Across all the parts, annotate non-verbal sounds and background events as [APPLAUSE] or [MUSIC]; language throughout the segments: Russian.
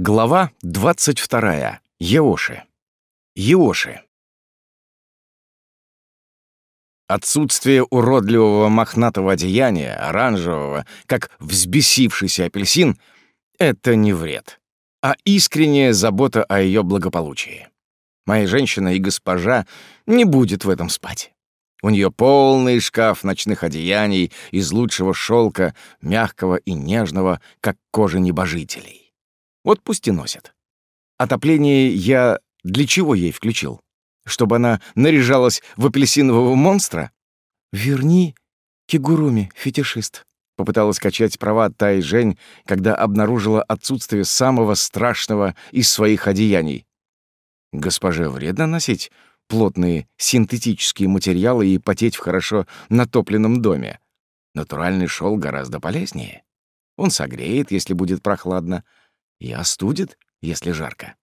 Глава 22. Еоши. Еоши. Отсутствие уродливого мохнатого одеяния, оранжевого, как взбесившийся апельсин — это не вред, а искренняя забота о ее благополучии. Моя женщина и госпожа не будет в этом спать. У нее полный шкаф ночных одеяний из лучшего шелка, мягкого и нежного, как кожа небожителей. Вот пусть и носит. Отопление я для чего ей включил? Чтобы она наряжалась в апельсинового монстра? Верни кигуруми, фетишист. Попыталась качать права Тай Жень, когда обнаружила отсутствие самого страшного из своих одеяний. Госпоже вредно носить плотные синтетические материалы и потеть в хорошо натопленном доме. Натуральный шел гораздо полезнее. Он согреет, если будет прохладно, и остудит, если жарко,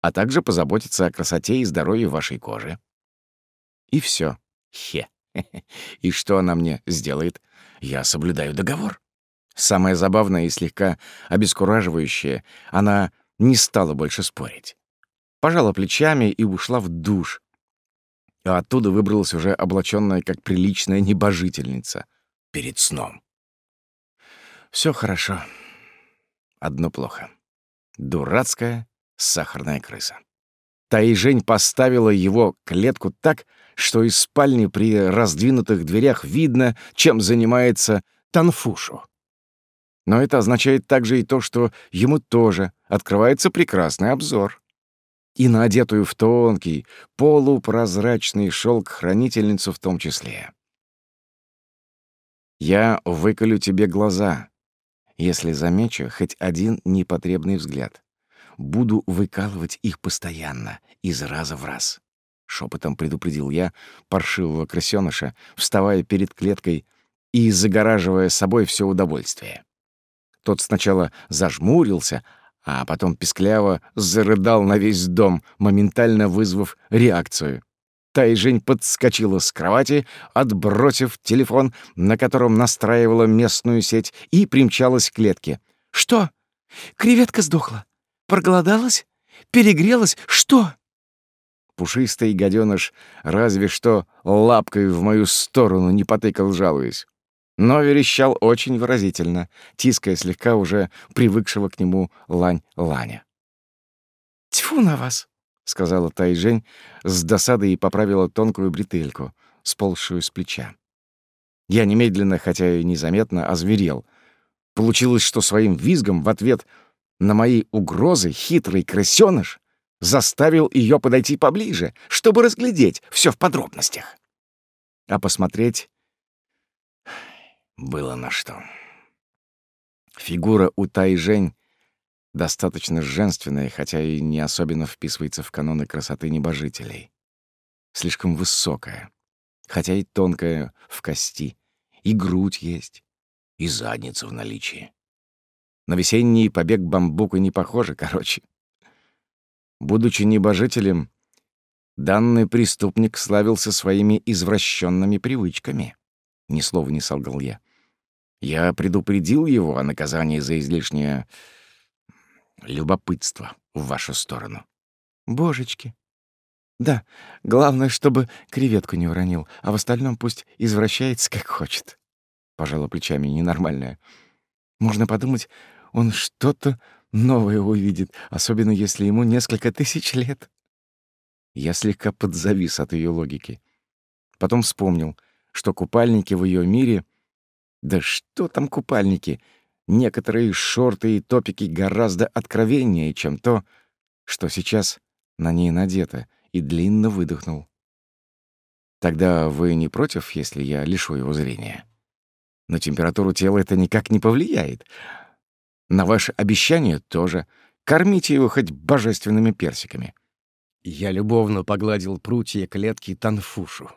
а также позаботится о красоте и здоровье вашей кожи. И все. Хе. [LAUGHS] И что она мне сделает? Я соблюдаю договор. Самое забавное и слегка обескураживающее, она не стала больше спорить. Пожала плечами и ушла в душ, а оттуда выбралась уже облаченная как приличная небожительница перед сном. Все хорошо. Одно плохо. Дурацкая сахарная крыса. Та и Жень поставила его клетку так, что из спальни при раздвинутых дверях видно, чем занимается Танфушу. Но это означает также и то, что ему тоже открывается прекрасный обзор и на одетую в тонкий, полупрозрачный шелк хранительницу в том числе. «Я выколю тебе глаза, если замечу хоть один непотребный взгляд. Буду выкалывать их постоянно, из раза в раз», — шепотом предупредил я паршивого крысёныша, вставая перед клеткой и загораживая собой все удовольствие. Тот сначала зажмурился, а потом пискляво зарыдал на весь дом, моментально вызвав реакцию. Тайжень подскочила с кровати, отбросив телефон, на котором настраивала местную сеть, и примчалась к клетке. «Что? Креветка сдохла? Проголодалась? Перегрелась? Что?» Пушистый гаденыш разве что лапкой в мою сторону не потыкал, жалуясь но верещал очень выразительно, тиская слегка уже привыкшего к нему лань-ланя. «Тьфу на вас!» — сказала Тайжень с досадой и поправила тонкую бретельку, сползшую с плеча. Я немедленно, хотя и незаметно, озверел. Получилось, что своим визгом в ответ на мои угрозы хитрый крысёныш заставил ее подойти поближе, чтобы разглядеть все в подробностях. А посмотреть было на что. Фигура у Тайжень достаточно женственная, хотя и не особенно вписывается в каноны красоты небожителей. Слишком высокая, хотя и тонкая в кости. И грудь есть, и задница в наличии. На весенний побег бамбука не похоже, короче. Будучи небожителем, данный преступник славился своими извращенными привычками. Ни слова не солгал я. Я предупредил его о наказании за излишнее любопытство в вашу сторону. Божечки. Да, главное, чтобы креветку не уронил, а в остальном пусть извращается как хочет. Пожала плечами ненормальная. Можно подумать, он что-то новое увидит, особенно если ему несколько тысяч лет. Я слегка подзавис от ее логики. Потом вспомнил, что купальники в ее мире — да что там купальники? Некоторые шорты и топики гораздо откровеннее, чем то, что сейчас на ней надето, и длинно выдохнул. Тогда вы не против, если я лишу его зрения? На температуру тела это никак не повлияет. На ваше обещание тоже. Кормите его хоть божественными персиками. Я любовно погладил прутья клетки Танфушу.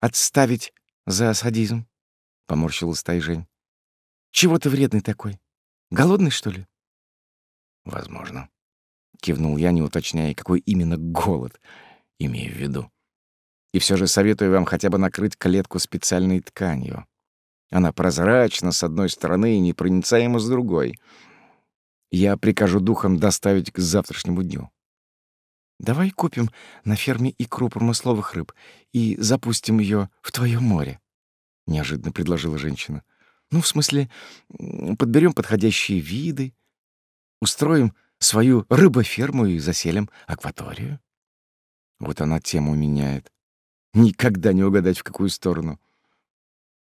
«Отставить за садизм», поморщилась Тайжень. «Чего ты вредный такой? Голодный, что ли?» «Возможно», — кивнул я, не уточняя, какой именно голод имею в виду. «И все же советую вам хотя бы накрыть клетку специальной тканью. Она прозрачна с одной стороны и непроницаема с другой. Я прикажу духам доставить к завтрашнему дню. Давай купим на ферме икру промысловых рыб и запустим ее в твое море, неожиданно предложила женщина. Ну, в смысле, подберем подходящие виды, устроим свою рыбоферму и заселим акваторию. Вот она тему меняет. Никогда не угадать, в какую сторону.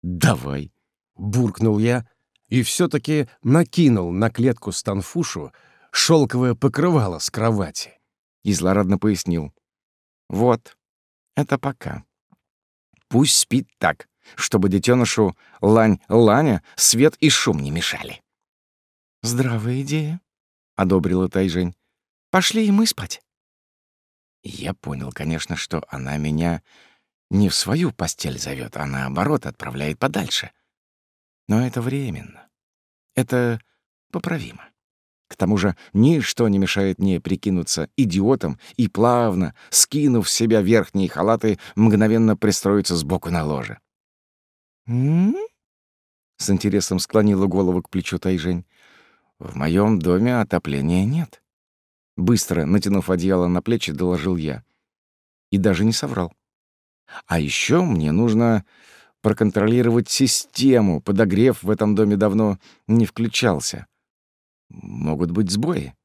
«Давай!» — буркнул я и все таки накинул на клетку станфушу шелковое покрывало с кровати. И злорадно пояснил. «Вот, это пока. Пусть спит так, чтобы детенышу лань-ланя свет и шум не мешали». «Здравая идея», — одобрила Тайжень. «Пошли и мы спать». Я понял, конечно, что она меня не в свою постель зовет, а наоборот отправляет подальше. Но это временно. Это поправимо. К тому же ничто не мешает мне прикинуться идиотом и плавно, скинув с себя верхние халаты, мгновенно пристроиться сбоку на ложе. С интересом склонила голову к плечу Тайжень. «В моем доме отопления нет». Быстро, натянув одеяло на плечи, доложил я. И даже не соврал. А еще мне нужно проконтролировать систему. Подогрев в этом доме давно не включался. Могут быть сбои.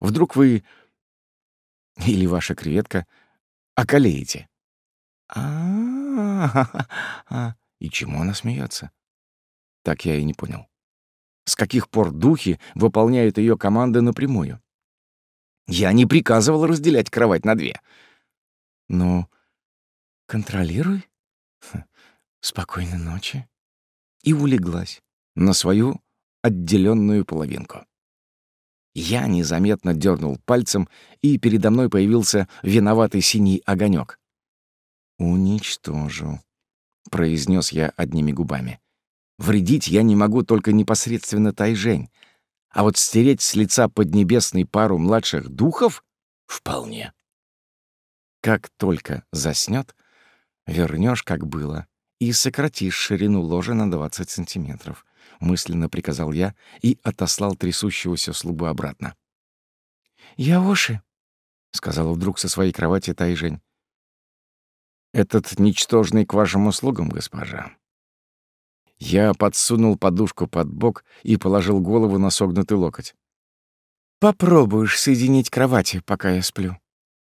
Вдруг вы или ваша креветка околеете. А, а И чему она смеется? Так я и не понял. С каких пор духи выполняют ее команды напрямую? Я не приказывал разделять кровать на две. Ну, контролируй. Хм, спокойной ночи. И улеглась на свою отделенную половинку. Я незаметно дернул пальцем, и передо мной появился виноватый синий огонек. «Уничтожу», — произнес я одними губами. «Вредить я не могу только непосредственно Тайжень, а вот стереть с лица поднебесной пару младших духов — вполне. Как только заснет, вернешь, как было, и сократишь ширину ложа на 20 сантиметров, — мысленно приказал я и отослал трясущегося слугу обратно. «Яоши», — сказала вдруг со своей кровати Тайжень. «Этот ничтожный к вашим услугам, госпожа», я подсунул подушку под бок и положил голову на согнутый локоть. «Попробуешь соединить кровати, пока я сплю.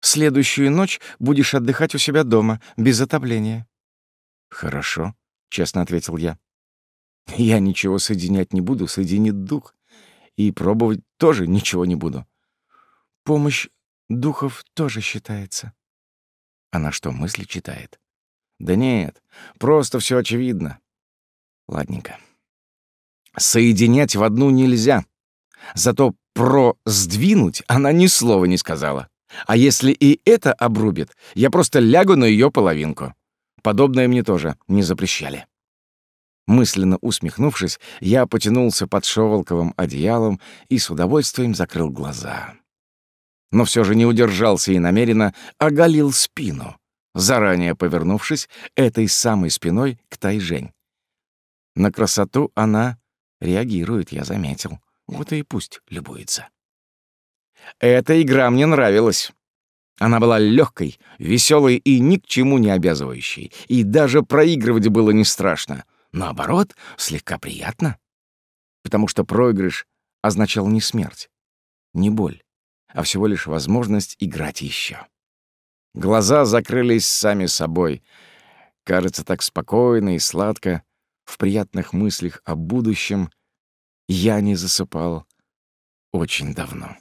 Следующую ночь будешь отдыхать у себя дома, без отопления». «Хорошо», — честно ответил я. «Я ничего соединять не буду, соединит дух. И пробовать тоже ничего не буду». «Помощь духов тоже считается». Она что, мысли читает? Да нет, просто все очевидно. Ладненько. Соединять в одну нельзя. Зато про «сдвинуть» она ни слова не сказала. А если и это обрубит, я просто лягу на ее половинку. Подобное мне тоже не запрещали. Мысленно усмехнувшись, я потянулся под шелковым одеялом и с удовольствием закрыл глаза. Но все же не удержался и намеренно оголил спину, заранее повернувшись этой самой спиной к Тайжень. На красоту она реагирует, я заметил. Вот и пусть любуется. Эта игра мне нравилась. Она была легкой, веселой и ни к чему не обязывающей. И даже проигрывать было не страшно. Наоборот, слегка приятно. Потому что проигрыш означал не смерть, не боль, а всего лишь возможность играть еще. Глаза закрылись сами собой. Кажется, так спокойно и сладко, в приятных мыслях о будущем я не засыпал очень давно.